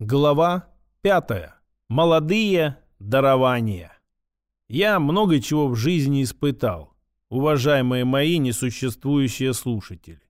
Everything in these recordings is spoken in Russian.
Глава 5. Молодые дарования. Я много чего в жизни испытал, уважаемые мои несуществующие слушатели.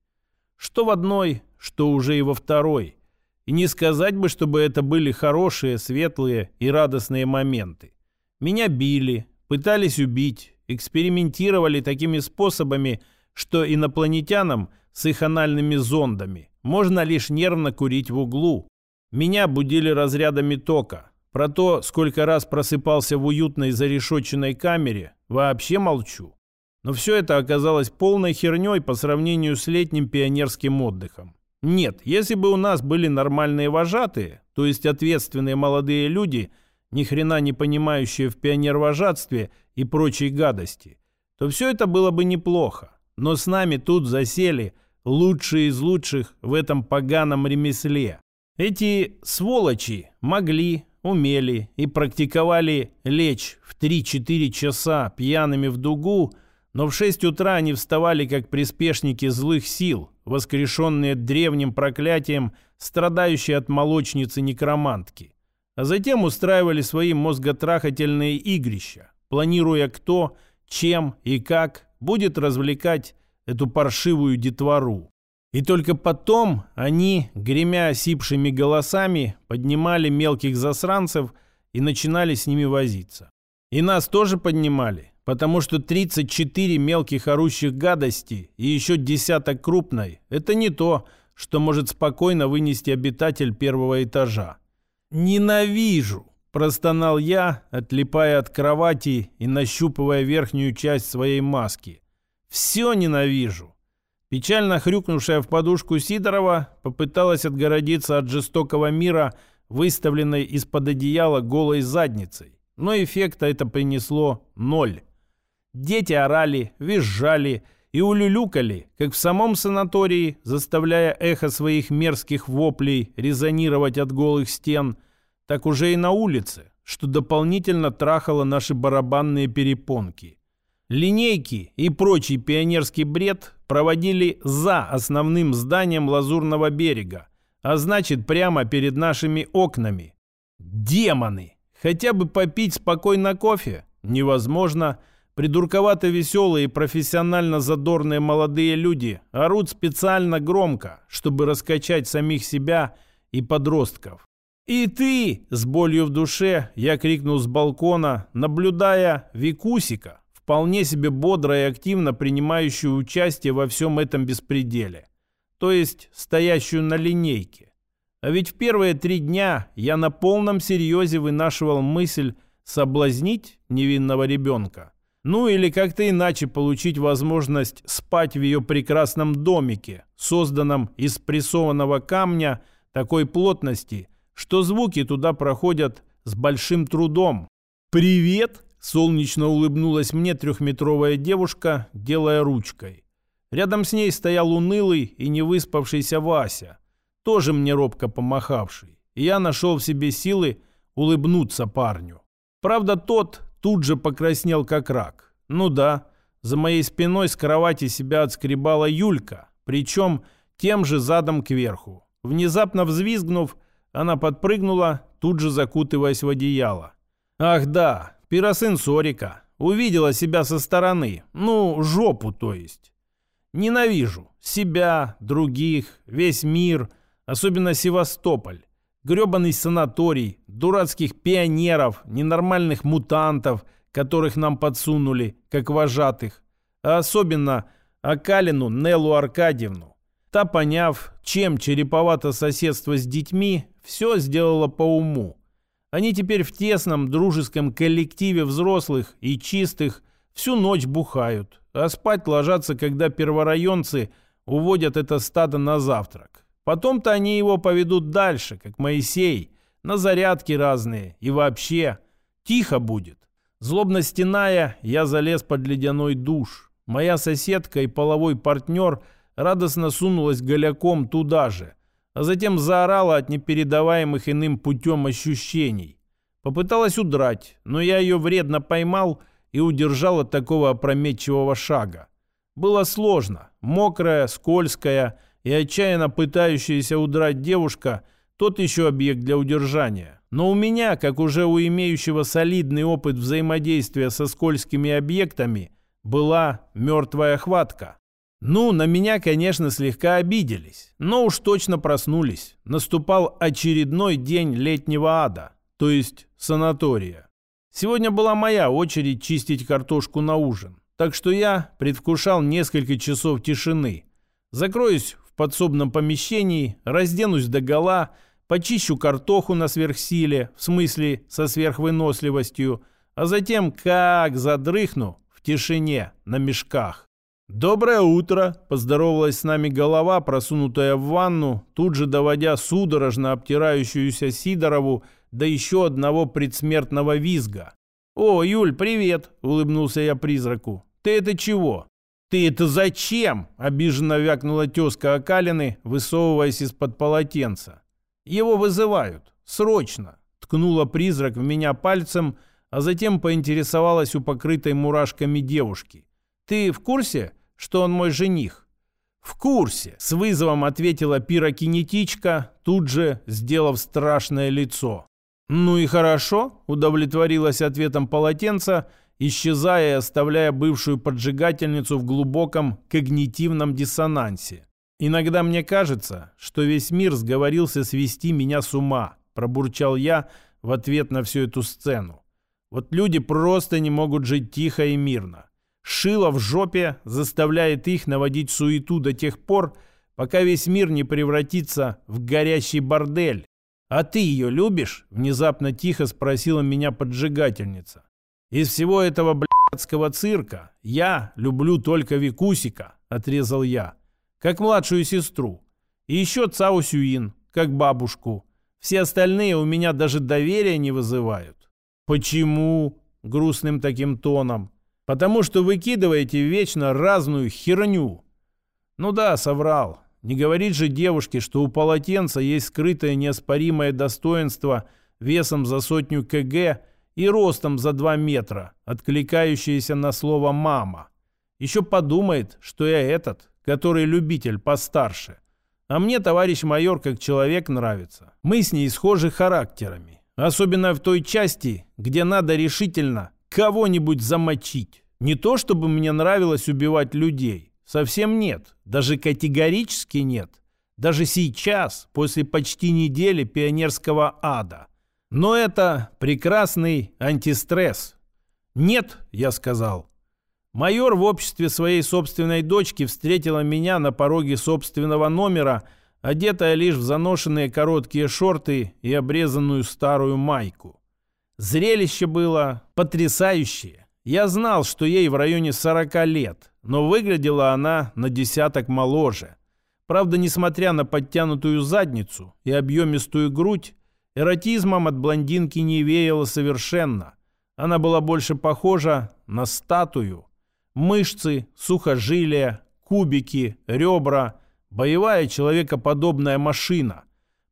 Что в одной, что уже и во второй. И не сказать бы, чтобы это были хорошие, светлые и радостные моменты. Меня били, пытались убить, экспериментировали такими способами, что инопланетянам с их анальными зондами можно лишь нервно курить в углу, меня будили разрядами тока. Про то, сколько раз просыпался в уютной зарешоченной камере, вообще молчу. Но все это оказалось полной херней по сравнению с летним пионерским отдыхом. Нет, если бы у нас были нормальные вожатые, то есть ответственные молодые люди, ни хрена не понимающие в пионервожатстве и прочей гадости, то все это было бы неплохо. Но с нами тут засели лучшие из лучших в этом поганом ремесле. Эти сволочи могли, умели и практиковали лечь в 3-4 часа пьяными в дугу, но в 6 утра они вставали как приспешники злых сил, воскрешенные древним проклятием, страдающие от молочницы-некромантки. А затем устраивали свои мозготрахательные игрища, планируя кто, чем и как будет развлекать эту паршивую детвору. И только потом они, гремя осипшими голосами, поднимали мелких засранцев и начинали с ними возиться. И нас тоже поднимали, потому что 34 мелких орущих гадостей и еще десяток крупной – это не то, что может спокойно вынести обитатель первого этажа. «Ненавижу!» – простонал я, отлипая от кровати и нащупывая верхнюю часть своей маски. «Все ненавижу!» Печально хрюкнувшая в подушку Сидорова попыталась отгородиться от жестокого мира, выставленной из-под одеяла голой задницей. Но эффекта это принесло ноль. Дети орали, визжали и улюлюкали, как в самом санатории, заставляя эхо своих мерзких воплей резонировать от голых стен, так уже и на улице, что дополнительно трахало наши барабанные перепонки. Линейки и прочий пионерский бред проводили за основным зданием Лазурного берега, а значит прямо перед нашими окнами. Демоны! Хотя бы попить спокойно кофе? Невозможно. Придурковато веселые и профессионально задорные молодые люди орут специально громко, чтобы раскачать самих себя и подростков. «И ты!» – с болью в душе я крикнул с балкона, наблюдая Викусика, вполне себе бодро и активно принимающую участие во всем этом беспределе. То есть стоящую на линейке. А ведь в первые три дня я на полном серьезе вынашивал мысль соблазнить невинного ребенка. Ну или как-то иначе получить возможность спать в ее прекрасном домике, созданном из прессованного камня такой плотности, что звуки туда проходят с большим трудом. «Привет!» Солнечно улыбнулась мне трехметровая девушка, делая ручкой. Рядом с ней стоял унылый и невыспавшийся Вася, тоже мне робко помахавший. И я нашел в себе силы улыбнуться парню. Правда, тот тут же покраснел как рак. Ну да, за моей спиной с кровати себя отскребала Юлька, причем тем же задом кверху. Внезапно взвизгнув, она подпрыгнула, тут же закутываясь в одеяло. Ах да, пиросенсорика. Увидела себя со стороны. Ну, жопу, то есть. Ненавижу. Себя, других, весь мир, особенно Севастополь. Гребаный санаторий, дурацких пионеров, ненормальных мутантов, которых нам подсунули, как вожатых. А особенно Акалину Неллу Аркадьевну. Та, поняв, чем череповато соседство с детьми, все сделала по уму. Они теперь в тесном дружеском коллективе взрослых и чистых всю ночь бухают, а спать ложатся, когда перворайонцы уводят это стадо на завтрак. Потом-то они его поведут дальше, как Моисей, на зарядки разные и вообще тихо будет. Злобно стеная, я залез под ледяной душ. Моя соседка и половой партнер радостно сунулась голяком туда же – а затем заорала от непередаваемых иным путем ощущений. Попыталась удрать, но я ее вредно поймал и удержал от такого опрометчивого шага. Было сложно. Мокрая, скользкая и отчаянно пытающаяся удрать девушка тот еще объект для удержания. Но у меня, как уже у имеющего солидный опыт взаимодействия со скользкими объектами, была мертвая хватка. Ну, на меня, конечно, слегка обиделись, но уж точно проснулись. Наступал очередной день летнего ада, то есть санатория. Сегодня была моя очередь чистить картошку на ужин, так что я предвкушал несколько часов тишины. Закроюсь в подсобном помещении, разденусь до гола, почищу картоху на сверхсиле, в смысле со сверхвыносливостью, а затем как задрыхну в тишине на мешках. «Доброе утро!» – поздоровалась с нами голова, просунутая в ванну, тут же доводя судорожно обтирающуюся Сидорову до еще одного предсмертного визга. «О, Юль, привет!» – улыбнулся я призраку. «Ты это чего?» «Ты это зачем?» – обиженно вякнула тезка Окалины, высовываясь из-под полотенца. «Его вызывают. Срочно!» – ткнула призрак в меня пальцем, а затем поинтересовалась у покрытой мурашками девушки. «Ты в курсе, что он мой жених?» «В курсе!» – с вызовом ответила пирокинетичка, тут же сделав страшное лицо. «Ну и хорошо», – удовлетворилась ответом полотенца, исчезая и оставляя бывшую поджигательницу в глубоком когнитивном диссонансе. «Иногда мне кажется, что весь мир сговорился свести меня с ума», – пробурчал я в ответ на всю эту сцену. «Вот люди просто не могут жить тихо и мирно. Шило в жопе заставляет их наводить суету до тех пор, пока весь мир не превратится в горящий бордель, «А ты ее любишь?» – внезапно тихо спросила меня поджигательница. «Из всего этого блядского цирка я люблю только Викусика», – отрезал я, – «как младшую сестру. И еще Цао Сюин, как бабушку. Все остальные у меня даже доверия не вызывают». «Почему?» – грустным таким тоном. «Потому что выкидываете вечно разную херню». «Ну да, соврал. Не говорит же девушке, что у полотенца есть скрытое неоспоримое достоинство весом за сотню кг и ростом за 2 метра, откликающееся на слово «мама». Еще подумает, что я этот, который любитель постарше. А мне товарищ майор как человек нравится. Мы с ней схожи характерами. Особенно в той части, где надо решительно кого-нибудь замочить. Не то, чтобы мне нравилось убивать людей. Совсем нет. Даже категорически нет. Даже сейчас, после почти недели пионерского ада. Но это прекрасный антистресс. «Нет», — я сказал. Майор в обществе своей собственной дочки встретила меня на пороге собственного номера, одетая лишь в заношенные короткие шорты и обрезанную старую майку. Зрелище было потрясающее. Я знал, что ей в районе 40 лет, но выглядела она на десяток моложе. Правда, несмотря на подтянутую задницу и объемистую грудь, эротизмом от блондинки не веяло совершенно. Она была больше похожа на статую. Мышцы, сухожилия, кубики, ребра, боевая человекоподобная машина.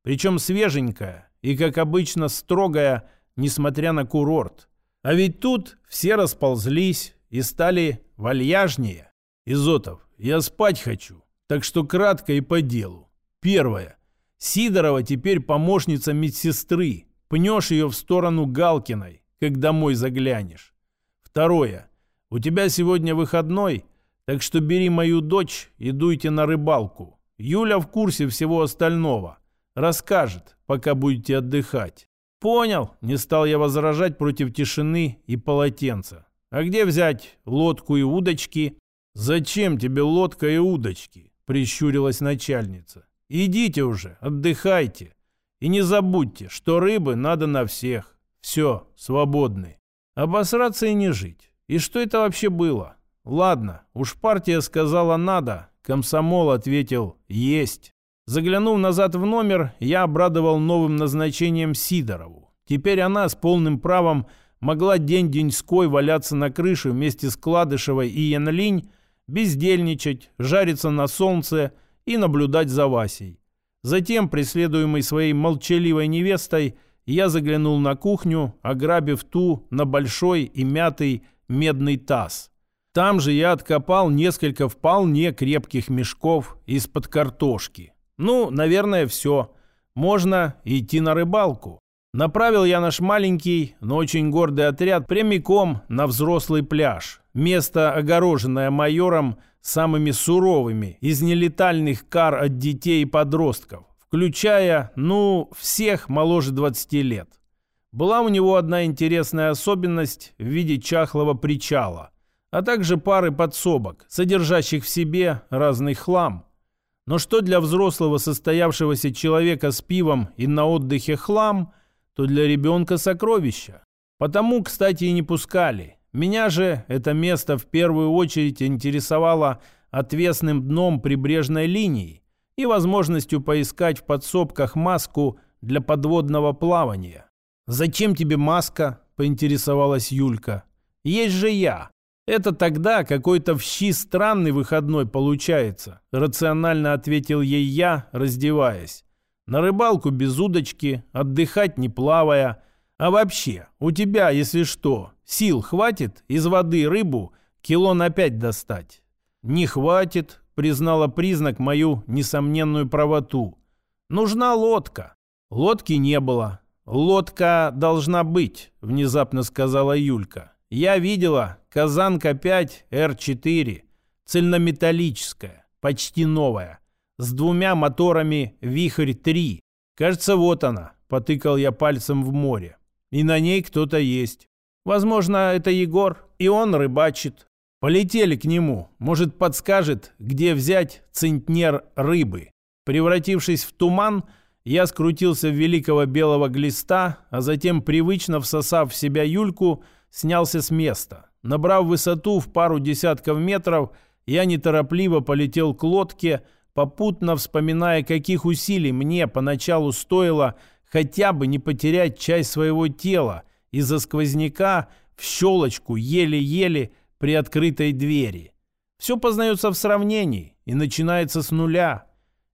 Причем свеженькая и, как обычно, строгая, несмотря на курорт. А ведь тут все расползлись и стали вальяжнее. Изотов, я спать хочу, так что кратко и по делу. Первое. Сидорова теперь помощница медсестры. Пнешь ее в сторону Галкиной, как домой заглянешь. Второе. У тебя сегодня выходной, так что бери мою дочь и дуйте на рыбалку. Юля в курсе всего остального. Расскажет, пока будете отдыхать. Понял, не стал я возражать против тишины и полотенца. А где взять лодку и удочки? Зачем тебе лодка и удочки? Прищурилась начальница. Идите уже, отдыхайте. И не забудьте, что рыбы надо на всех. Все, свободны. Обосраться и не жить. И что это вообще было? Ладно, уж партия сказала «надо», комсомол ответил «есть». Заглянув назад в номер, я обрадовал новым назначением Сидорову. Теперь она с полным правом могла день-деньской валяться на крыше вместе с Кладышевой и Янлинь, бездельничать, жариться на солнце и наблюдать за Васей. Затем, преследуемый своей молчаливой невестой, я заглянул на кухню, ограбив ту на большой и мятый медный таз. Там же я откопал несколько вполне крепких мешков из-под картошки. Ну, наверное, все. можно идти на рыбалку. Направил я наш маленький, но очень гордый отряд прямиком на взрослый пляж. Место, огороженное майором самыми суровыми из нелетальных кар от детей и подростков, включая, ну, всех моложе 20 лет. Была у него одна интересная особенность в виде чахлого причала, а также пары подсобок, содержащих в себе разный хлам. Но что для взрослого состоявшегося человека с пивом и на отдыхе хлам – то для ребенка сокровища. Потому, кстати, и не пускали. Меня же это место в первую очередь интересовало отвесным дном прибрежной линии и возможностью поискать в подсобках маску для подводного плавания. «Зачем тебе маска?» – поинтересовалась Юлька. «Есть же я. Это тогда какой-то в щи странный выходной получается», – рационально ответил ей я, раздеваясь. На рыбалку без удочки, отдыхать не плавая. А вообще, у тебя, если что, сил хватит из воды рыбу кило на пять достать? Не хватит, признала признак мою несомненную правоту. Нужна лодка. Лодки не было. Лодка должна быть, внезапно сказала Юлька. Я видела Казанка 5 Р4, цельнометаллическая, почти новая с двумя моторами «Вихрь-3». Кажется, вот она, потыкал я пальцем в море. И на ней кто-то есть. Возможно, это Егор, и он рыбачит. Полетели к нему. Может, подскажет, где взять центнер рыбы. Превратившись в туман, я скрутился в великого белого глиста, а затем, привычно всосав в себя Юльку, снялся с места. Набрав высоту в пару десятков метров, я неторопливо полетел к лодке, попутно вспоминая, каких усилий мне поначалу стоило хотя бы не потерять часть своего тела из-за сквозняка в щелочку еле-еле при открытой двери. Все познается в сравнении и начинается с нуля.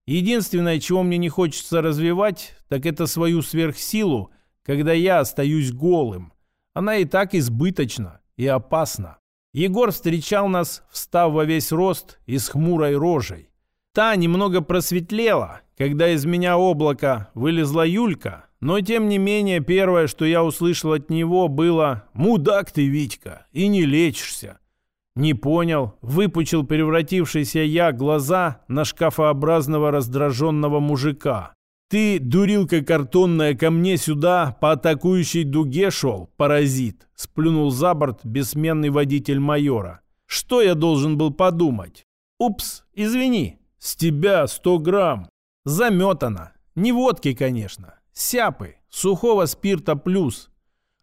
Единственное, чего мне не хочется развивать, так это свою сверхсилу, когда я остаюсь голым. Она и так избыточна и опасна. Егор встречал нас, встав во весь рост и с хмурой рожей. Та немного просветлела, когда из меня облака вылезла Юлька, но тем не менее первое, что я услышал от него, было «Мудак ты, Витька, и не лечишься». Не понял, выпучил превратившийся я глаза на шкафообразного раздраженного мужика. «Ты, дурилка картонная, ко мне сюда по атакующей дуге шел, паразит!» Сплюнул за борт бессменный водитель майора. «Что я должен был подумать?» «Упс, извини, с тебя сто грамм. Заметано. Не водки, конечно. Сяпы. Сухого спирта плюс.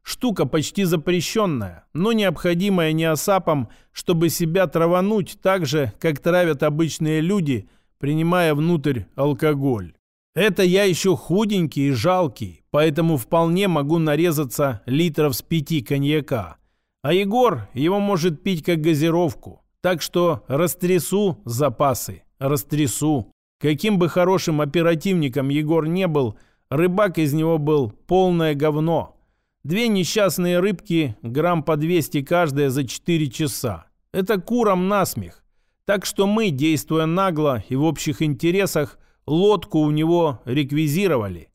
Штука почти запрещенная, но необходимая неосапам, чтобы себя травануть так же, как травят обычные люди, принимая внутрь алкоголь. Это я еще худенький и жалкий, поэтому вполне могу нарезаться литров с пяти коньяка. А Егор его может пить как газировку, так что растрясу запасы растрясу. Каким бы хорошим оперативником Егор не был, рыбак из него был полное говно. Две несчастные рыбки, грамм по 200 каждая за 4 часа. Это курам насмех. Так что мы, действуя нагло и в общих интересах, лодку у него реквизировали.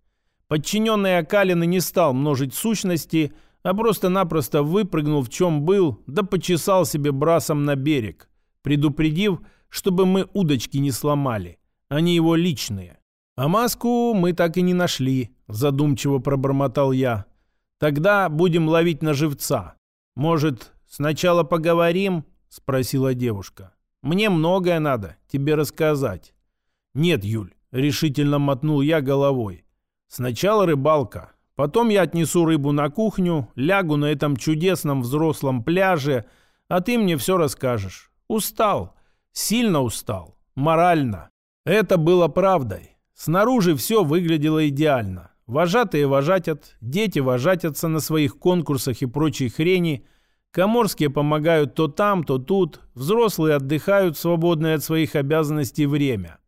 Подчиненный Акалина не стал множить сущности, а просто-напросто выпрыгнул в чем был, да почесал себе брасом на берег, предупредив, чтобы мы удочки не сломали. Они его личные. А маску мы так и не нашли, задумчиво пробормотал я. Тогда будем ловить на живца. Может, сначала поговорим? Спросила девушка. Мне многое надо тебе рассказать. Нет, Юль, решительно мотнул я головой. Сначала рыбалка. Потом я отнесу рыбу на кухню, лягу на этом чудесном взрослом пляже, а ты мне все расскажешь. Устал. Сильно устал. Морально. Это было правдой. Снаружи все выглядело идеально. Вожатые вожатят, дети вожатятся на своих конкурсах и прочей хрени. Коморские помогают то там, то тут. Взрослые отдыхают свободное от своих обязанностей время.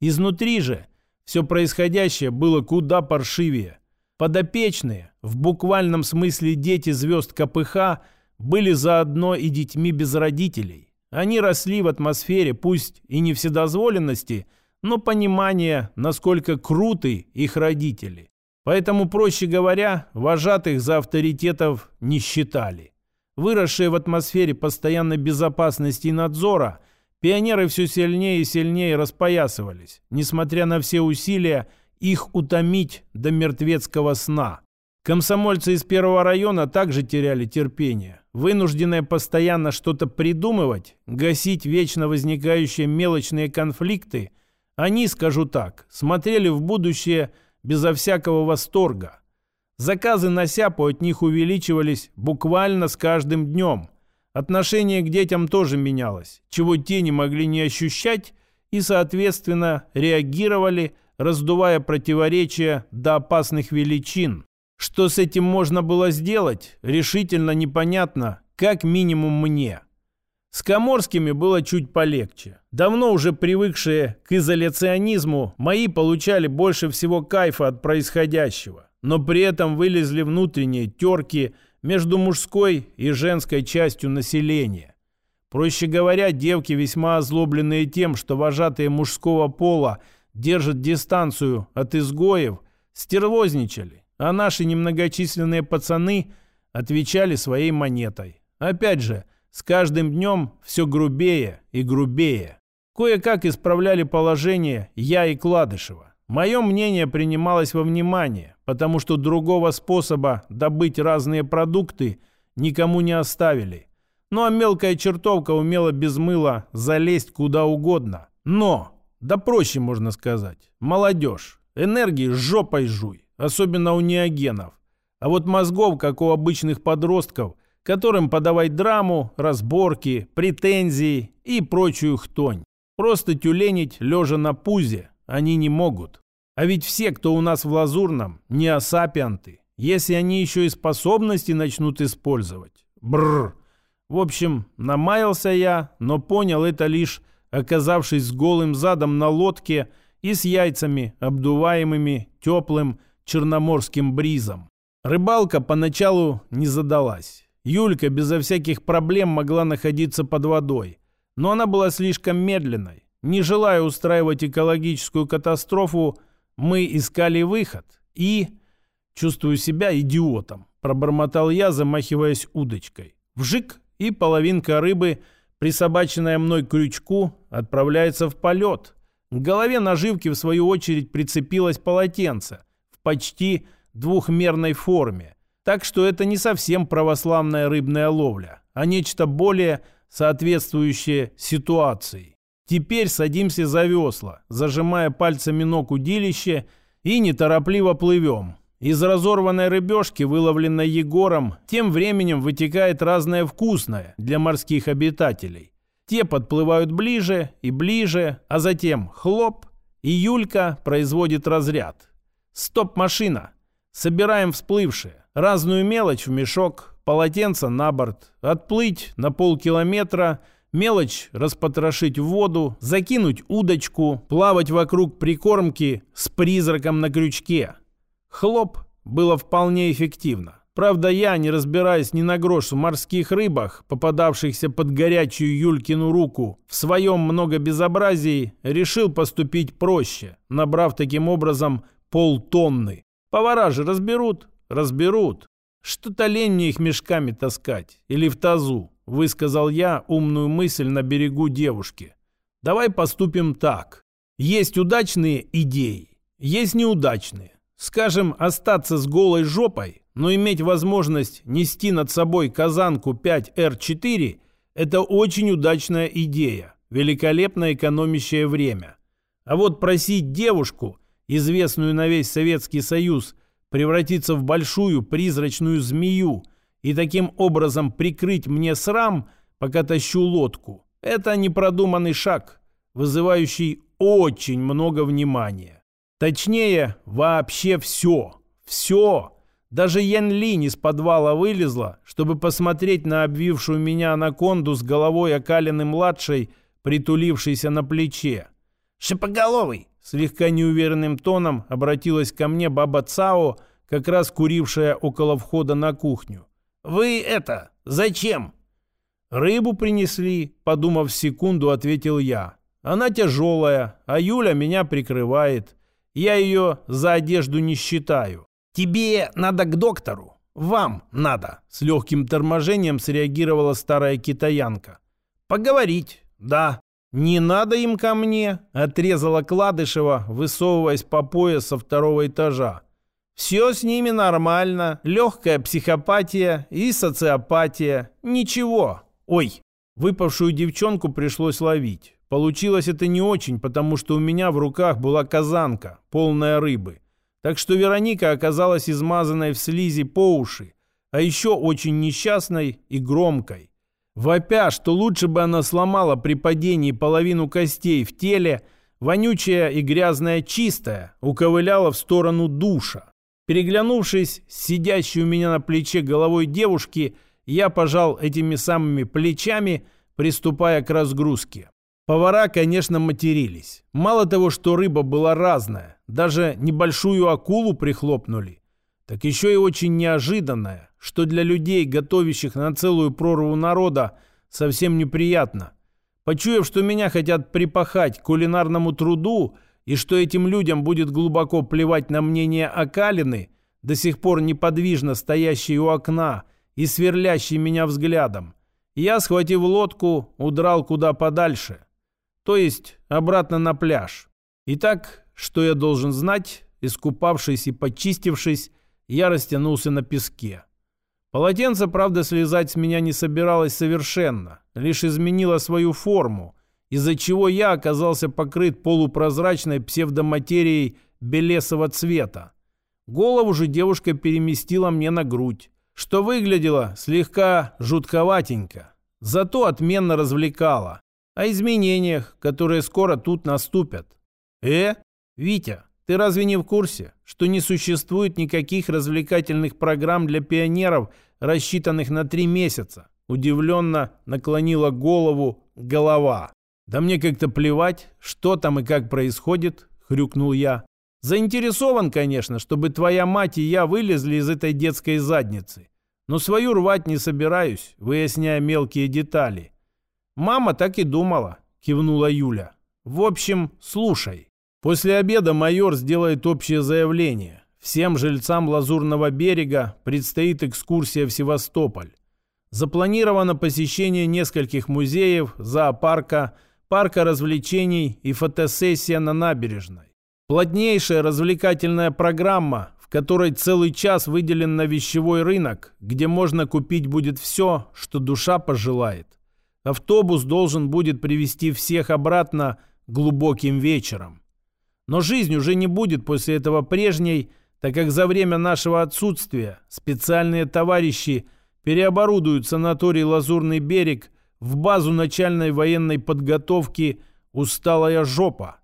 Изнутри же все происходящее было куда паршивее. Подопечные, в буквальном смысле дети звезд КПХ, были заодно и детьми без родителей. Они росли в атмосфере, пусть и не вседозволенности, но понимание, насколько круты их родители. Поэтому, проще говоря, вожатых за авторитетов не считали. Выросшие в атмосфере постоянной безопасности и надзора, пионеры все сильнее и сильнее распоясывались, несмотря на все усилия их утомить до мертвецкого сна. Комсомольцы из первого района также теряли терпение. Вынужденные постоянно что-то придумывать, гасить вечно возникающие мелочные конфликты, они, скажу так, смотрели в будущее безо всякого восторга. Заказы на сяпу от них увеличивались буквально с каждым днем. Отношение к детям тоже менялось, чего те не могли не ощущать и, соответственно, реагировали, раздувая противоречия до опасных величин. Что с этим можно было сделать, решительно непонятно, как минимум мне. С Коморскими было чуть полегче. Давно уже привыкшие к изоляционизму, мои получали больше всего кайфа от происходящего, но при этом вылезли внутренние терки между мужской и женской частью населения. Проще говоря, девки, весьма озлобленные тем, что вожатые мужского пола держат дистанцию от изгоев, стервозничали а наши немногочисленные пацаны отвечали своей монетой. Опять же, с каждым днем все грубее и грубее. Кое-как исправляли положение я и Кладышева. Мое мнение принималось во внимание, потому что другого способа добыть разные продукты никому не оставили. Ну а мелкая чертовка умела без мыла залезть куда угодно. Но, да проще можно сказать, молодежь, энергии жопой жуй особенно у неогенов. А вот мозгов, как у обычных подростков, которым подавать драму, разборки, претензии и прочую хтонь. Просто тюленить лежа на пузе они не могут. А ведь все, кто у нас в Лазурном, не асапианты. Если они еще и способности начнут использовать. Бррр. В общем, намаялся я, но понял это лишь, оказавшись с голым задом на лодке и с яйцами, обдуваемыми теплым черноморским бризом. Рыбалка поначалу не задалась. Юлька безо всяких проблем могла находиться под водой, но она была слишком медленной. Не желая устраивать экологическую катастрофу, мы искали выход и... Чувствую себя идиотом, пробормотал я, замахиваясь удочкой. Вжик, и половинка рыбы, присобаченная мной крючку, отправляется в полет. К голове наживки, в свою очередь, прицепилось полотенце почти двухмерной форме. Так что это не совсем православная рыбная ловля, а нечто более соответствующее ситуации. Теперь садимся за весла, зажимая пальцами ног удилище и неторопливо плывем. Из разорванной рыбешки, выловленной Егором, тем временем вытекает разное вкусное для морских обитателей. Те подплывают ближе и ближе, а затем хлоп, и Юлька производит разряд. Стоп-машина. Собираем всплывшие. Разную мелочь в мешок, полотенце на борт, отплыть на полкилометра, мелочь распотрошить воду, закинуть удочку, плавать вокруг прикормки с призраком на крючке. Хлоп было вполне эффективно. Правда, я, не разбираясь ни на грош в морских рыбах, попадавшихся под горячую Юлькину руку, в своем многобезобразии решил поступить проще, набрав таким образом полтонны. Повара же разберут? Разберут. Что-то лень мне их мешками таскать. Или в тазу, высказал я умную мысль на берегу девушки. Давай поступим так. Есть удачные идеи, есть неудачные. Скажем, остаться с голой жопой, но иметь возможность нести над собой казанку 5R4 – это очень удачная идея, великолепно экономящая время. А вот просить девушку – известную на весь Советский Союз, превратиться в большую призрачную змею и таким образом прикрыть мне срам, пока тащу лодку. Это непродуманный шаг, вызывающий очень много внимания. Точнее, вообще все. Все. Даже Ян Линь из подвала вылезла, чтобы посмотреть на обвившую меня анаконду с головой окаленной-младшей, притулившейся на плече. «Шипоголовый, Слегка неуверенным тоном обратилась ко мне баба Цао, как раз курившая около входа на кухню. «Вы это, зачем?» «Рыбу принесли», — подумав секунду, ответил я. Она тяжелая, а Юля меня прикрывает. Я ее за одежду не считаю. Тебе надо к доктору. Вам надо. С легким торможением среагировала старая китаянка. Поговорить, да. «Не надо им ко мне», — отрезала Кладышева, высовываясь по пояс со второго этажа. «Все с ними нормально, легкая психопатия и социопатия. Ничего. Ой, выпавшую девчонку пришлось ловить. Получилось это не очень, потому что у меня в руках была казанка, полная рыбы. Так что Вероника оказалась измазанной в слизи по уши, а еще очень несчастной и громкой. Вопя, что лучше бы она сломала при падении половину костей в теле, вонючая и грязная чистая уковыляла в сторону душа. Переглянувшись с сидящей у меня на плече головой девушки, я пожал этими самыми плечами, приступая к разгрузке. Повара, конечно, матерились. Мало того, что рыба была разная, даже небольшую акулу прихлопнули, так еще и очень неожиданная, что для людей, готовящих на целую прорву народа, совсем неприятно. Почуяв, что меня хотят припахать к кулинарному труду и что этим людям будет глубоко плевать на мнение Акалины, до сих пор неподвижно стоящей у окна и сверлящей меня взглядом, я, схватив лодку, удрал куда подальше, то есть обратно на пляж. Итак, что я должен знать, искупавшись и почистившись, я растянулся на песке. Полотенце, правда, слезать с меня не собиралось совершенно, лишь изменило свою форму, из-за чего я оказался покрыт полупрозрачной псевдоматерией белесого цвета. Голову же девушка переместила мне на грудь, что выглядело слегка жутковатенько, зато отменно развлекало. О изменениях, которые скоро тут наступят. Э, Витя, ты разве не в курсе, что не существует никаких развлекательных программ для пионеров, рассчитанных на три месяца? Удивленно наклонила голову голова. Да мне как-то плевать, что там и как происходит, хрюкнул я. Заинтересован, конечно, чтобы твоя мать и я вылезли из этой детской задницы. Но свою рвать не собираюсь, выясняя мелкие детали. Мама так и думала, кивнула Юля. В общем, слушай. После обеда майор сделает общее заявление. Всем жильцам Лазурного берега предстоит экскурсия в Севастополь. Запланировано посещение нескольких музеев, зоопарка, парка развлечений и фотосессия на набережной. Плотнейшая развлекательная программа, в которой целый час выделен на вещевой рынок, где можно купить будет все, что душа пожелает. Автобус должен будет привести всех обратно глубоким вечером. Но жизнь уже не будет после этого прежней, так как за время нашего отсутствия специальные товарищи переоборудуют санаторий «Лазурный берег» в базу начальной военной подготовки «Усталая жопа».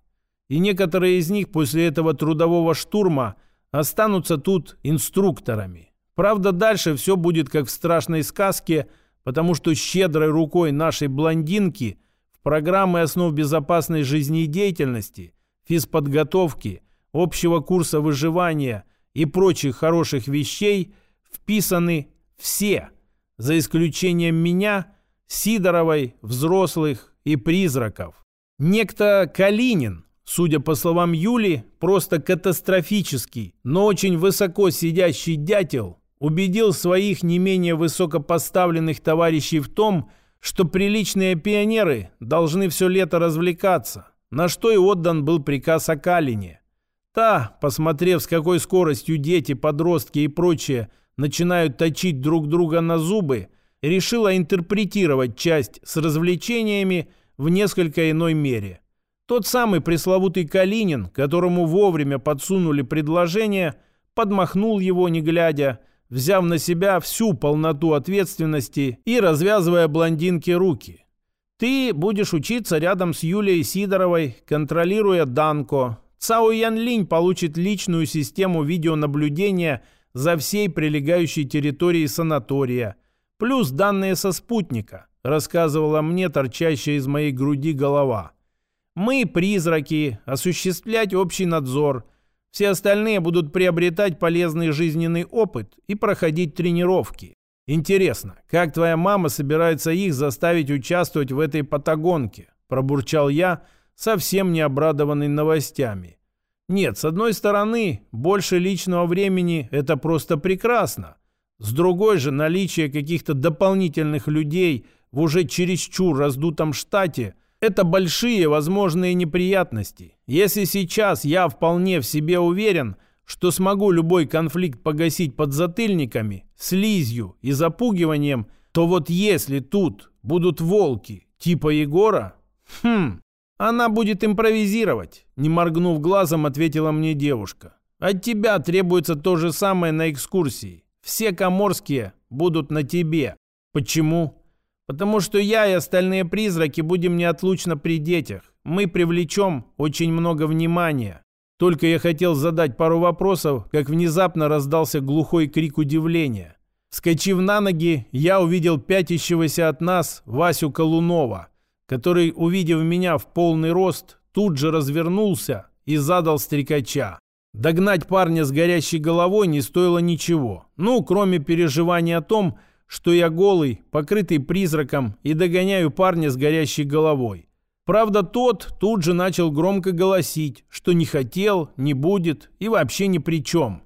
И некоторые из них после этого трудового штурма останутся тут инструкторами. Правда, дальше все будет как в страшной сказке, потому что щедрой рукой нашей блондинки в программы основ безопасной жизнедеятельности – физподготовки, общего курса выживания и прочих хороших вещей вписаны все, за исключением меня, Сидоровой, взрослых и призраков. Некто Калинин, судя по словам Юли, просто катастрофический, но очень высоко сидящий дятел, убедил своих не менее высокопоставленных товарищей в том, что приличные пионеры должны все лето развлекаться, на что и отдан был приказ о Калине. Та, посмотрев, с какой скоростью дети, подростки и прочие начинают точить друг друга на зубы, решила интерпретировать часть с развлечениями в несколько иной мере. Тот самый пресловутый Калинин, которому вовремя подсунули предложение, подмахнул его, не глядя, взяв на себя всю полноту ответственности и развязывая блондинке руки. Ты будешь учиться рядом с Юлией Сидоровой, контролируя Данко. Цао Ян Линь получит личную систему видеонаблюдения за всей прилегающей территорией санатория. Плюс данные со спутника, рассказывала мне торчащая из моей груди голова. Мы, призраки, осуществлять общий надзор. Все остальные будут приобретать полезный жизненный опыт и проходить тренировки. «Интересно, как твоя мама собирается их заставить участвовать в этой патагонке?» Пробурчал я, совсем не обрадованный новостями. Нет, с одной стороны, больше личного времени – это просто прекрасно. С другой же, наличие каких-то дополнительных людей в уже чересчур раздутом штате – это большие возможные неприятности. Если сейчас я вполне в себе уверен, что смогу любой конфликт погасить под затыльниками, слизью и запугиванием, то вот если тут будут волки типа Егора, хм, она будет импровизировать, не моргнув глазом, ответила мне девушка. От тебя требуется то же самое на экскурсии. Все коморские будут на тебе. Почему? Потому что я и остальные призраки будем неотлучно при детях. Мы привлечем очень много внимания. Только я хотел задать пару вопросов, как внезапно раздался глухой крик удивления. Скочив на ноги, я увидел пятящегося от нас Васю Колунова, который, увидев меня в полный рост, тут же развернулся и задал стрекача. Догнать парня с горящей головой не стоило ничего. Ну, кроме переживания о том, что я голый, покрытый призраком и догоняю парня с горящей головой. Правда, тот тут же начал громко голосить, что не хотел, не будет и вообще ни при чем.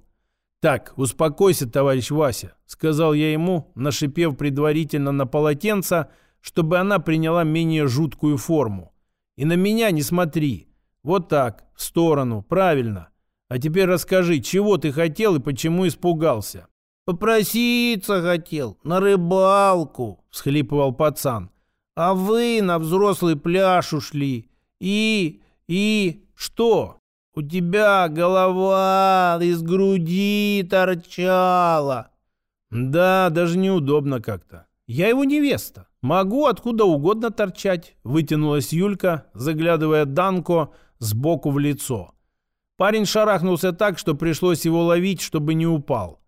«Так, успокойся, товарищ Вася», — сказал я ему, нашипев предварительно на полотенце, чтобы она приняла менее жуткую форму. «И на меня не смотри. Вот так, в сторону, правильно. А теперь расскажи, чего ты хотел и почему испугался?» «Попроситься хотел, на рыбалку», — всхлипывал пацан. «А вы на взрослый пляж ушли. И... и... что? У тебя голова из груди торчала». «Да, даже неудобно как-то. Я его невеста. Могу откуда угодно торчать», — вытянулась Юлька, заглядывая Данко сбоку в лицо. Парень шарахнулся так, что пришлось его ловить, чтобы не упал.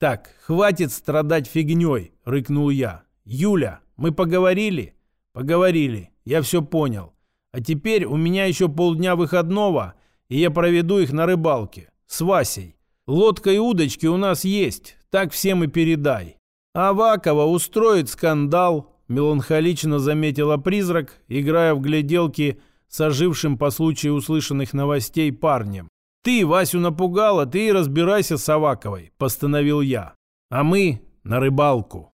«Так, хватит страдать фигней», — рыкнул я. «Юля, мы поговорили?» «Поговорили. Я все понял. А теперь у меня еще полдня выходного, и я проведу их на рыбалке. С Васей. Лодка и удочки у нас есть, так всем и передай». «Авакова устроит скандал», — меланхолично заметила призрак, играя в гляделки с ожившим по случаю услышанных новостей парнем. «Ты Васю напугала, ты разбирайся с Аваковой», — постановил я. «А мы на рыбалку».